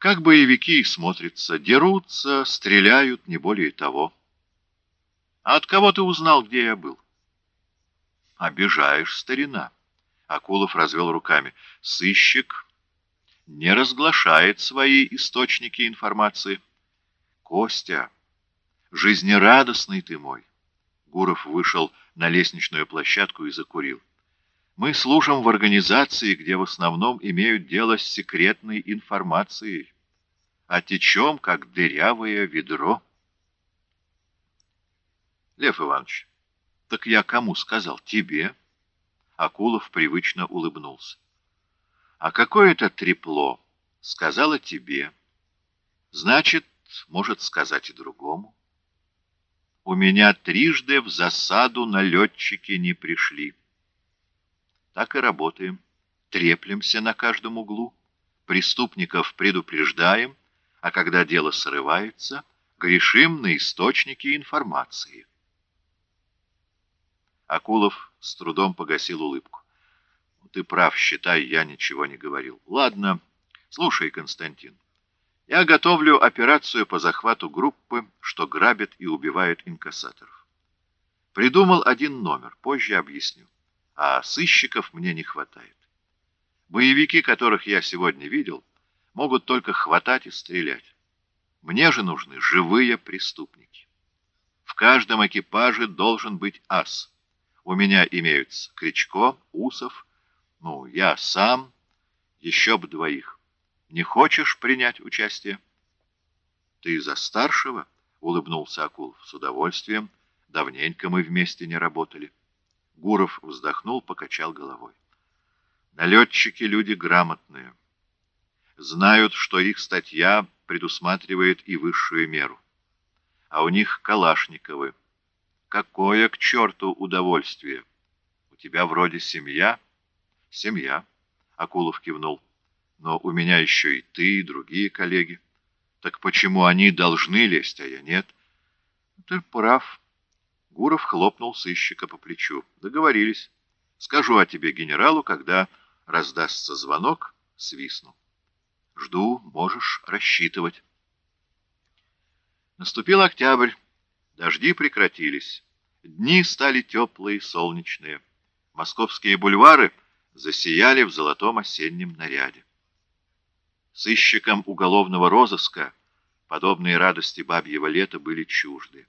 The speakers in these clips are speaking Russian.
Как боевики смотрятся, дерутся, стреляют, не более того. А от кого ты узнал, где я был? Обижаешь, старина. Акулов развел руками. Сыщик не разглашает свои источники информации. Костя, жизнерадостный ты мой. Гуров вышел на лестничную площадку и закурил. Мы служим в организации, где в основном имеют дело с секретной информацией, а течем, как дырявое ведро. Лев Иванович, так я кому сказал? Тебе? Акулов привычно улыбнулся. А какое-то трепло сказала тебе. Значит, может сказать и другому. У меня трижды в засаду налетчики не пришли. Так и работаем. Треплемся на каждом углу. Преступников предупреждаем, а когда дело срывается, грешим на источники информации. Акулов с трудом погасил улыбку. Ты прав, считай, я ничего не говорил. Ладно, слушай, Константин. Я готовлю операцию по захвату группы, что грабит и убивает инкассаторов. Придумал один номер, позже объясню а сыщиков мне не хватает. Боевики, которых я сегодня видел, могут только хватать и стрелять. Мне же нужны живые преступники. В каждом экипаже должен быть ас. У меня имеются Кричко, Усов, ну, я сам, еще бы двоих. Не хочешь принять участие? Ты за старшего? — улыбнулся Акулов. С удовольствием. Давненько мы вместе не работали. Гуров вздохнул, покачал головой. Налетчики — люди грамотные. Знают, что их статья предусматривает и высшую меру. А у них Калашниковы. Какое к черту удовольствие! У тебя вроде семья? Семья, — Акулов кивнул. Но у меня еще и ты, и другие коллеги. Так почему они должны лезть, а я нет? Ты прав. Гуров хлопнул сыщика по плечу. Договорились. Скажу о тебе генералу, когда раздастся звонок, свистну. Жду, можешь рассчитывать. Наступил октябрь. Дожди прекратились. Дни стали теплые, солнечные. Московские бульвары засияли в золотом осеннем наряде. Сыщикам уголовного розыска подобные радости бабьего лета были чужды.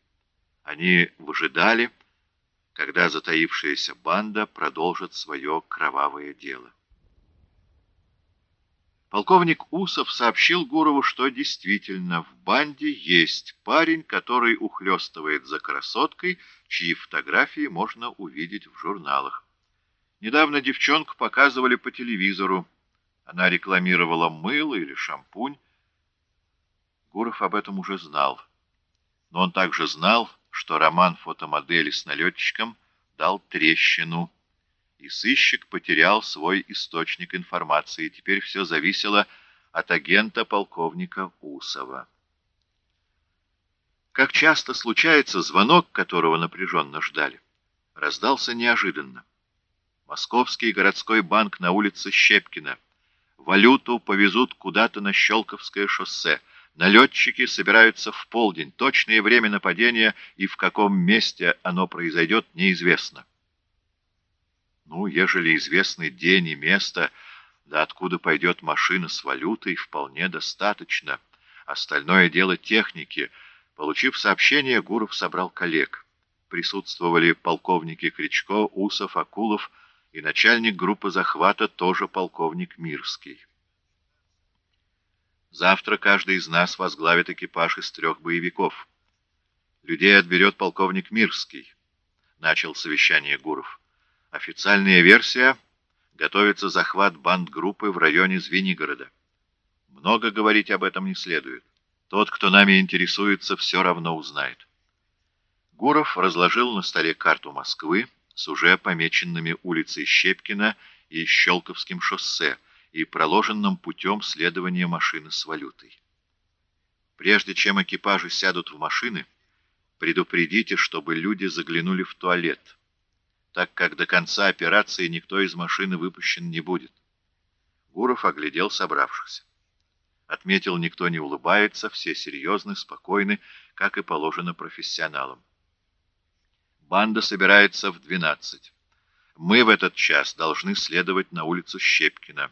Они выжидали, когда затаившаяся банда продолжит свое кровавое дело. Полковник Усов сообщил Гурову, что действительно в банде есть парень, который ухлёстывает за красоткой, чьи фотографии можно увидеть в журналах. Недавно девчонку показывали по телевизору. Она рекламировала мыло или шампунь. Гуров об этом уже знал. Но он также знал, что роман фотомодели с налетчиком дал трещину, и сыщик потерял свой источник информации. Теперь все зависело от агента полковника Усова. Как часто случается, звонок, которого напряженно ждали, раздался неожиданно. Московский городской банк на улице Щепкина. Валюту повезут куда-то на Щелковское шоссе — Налетчики собираются в полдень. Точное время нападения и в каком месте оно произойдет, неизвестно. Ну, ежели известны день и место, да откуда пойдет машина с валютой, вполне достаточно. Остальное дело техники. Получив сообщение, Гуров собрал коллег. Присутствовали полковники Кричко, Усов, Акулов и начальник группы захвата, тоже полковник Мирский. Завтра каждый из нас возглавит экипаж из трех боевиков. Людей отберет полковник Мирский, — начал совещание Гуров. Официальная версия — готовится захват бандгруппы в районе Звенигорода. Много говорить об этом не следует. Тот, кто нами интересуется, все равно узнает. Гуров разложил на столе карту Москвы с уже помеченными улицей Щепкина и Щелковским шоссе — и проложенным путем следования машины с валютой. Прежде чем экипажи сядут в машины, предупредите, чтобы люди заглянули в туалет, так как до конца операции никто из машины выпущен не будет. Гуров оглядел собравшихся. Отметил, никто не улыбается, все серьезны, спокойны, как и положено профессионалам. Банда собирается в 12. Мы в этот час должны следовать на улицу Щепкина.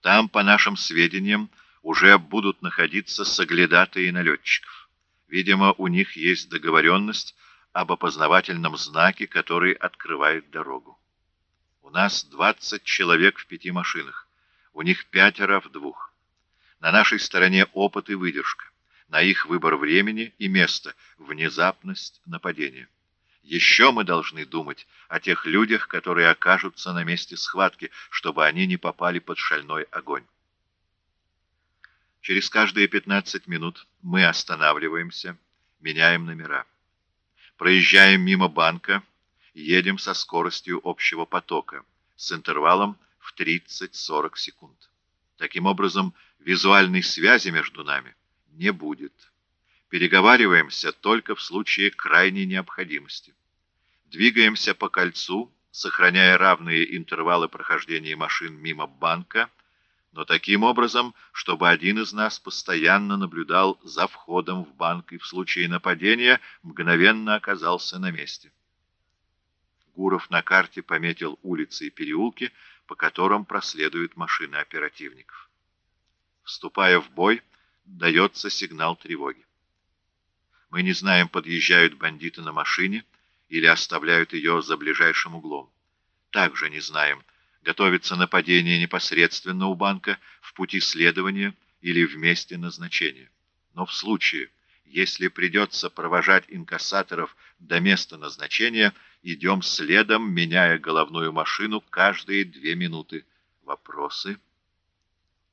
Там, по нашим сведениям, уже будут находиться соглядатые налетчиков. Видимо, у них есть договоренность об опознавательном знаке, который открывает дорогу. У нас 20 человек в пяти машинах, у них пятеро в двух. На нашей стороне опыт и выдержка, на их выбор времени и места, внезапность нападения. Еще мы должны думать о тех людях, которые окажутся на месте схватки, чтобы они не попали под шальной огонь. Через каждые 15 минут мы останавливаемся, меняем номера. Проезжаем мимо банка, едем со скоростью общего потока, с интервалом в 30-40 секунд. Таким образом, визуальной связи между нами не будет. Переговариваемся только в случае крайней необходимости. Двигаемся по кольцу, сохраняя равные интервалы прохождения машин мимо банка, но таким образом, чтобы один из нас постоянно наблюдал за входом в банк и в случае нападения мгновенно оказался на месте. Гуров на карте пометил улицы и переулки, по которым проследуют машины оперативников. Вступая в бой, дается сигнал тревоги. Мы не знаем, подъезжают бандиты на машине или оставляют ее за ближайшим углом. Также не знаем, готовится нападение непосредственно у банка, в пути следования или в месте назначения. Но в случае, если придется провожать инкассаторов до места назначения, идем следом, меняя головную машину каждые две минуты. Вопросы?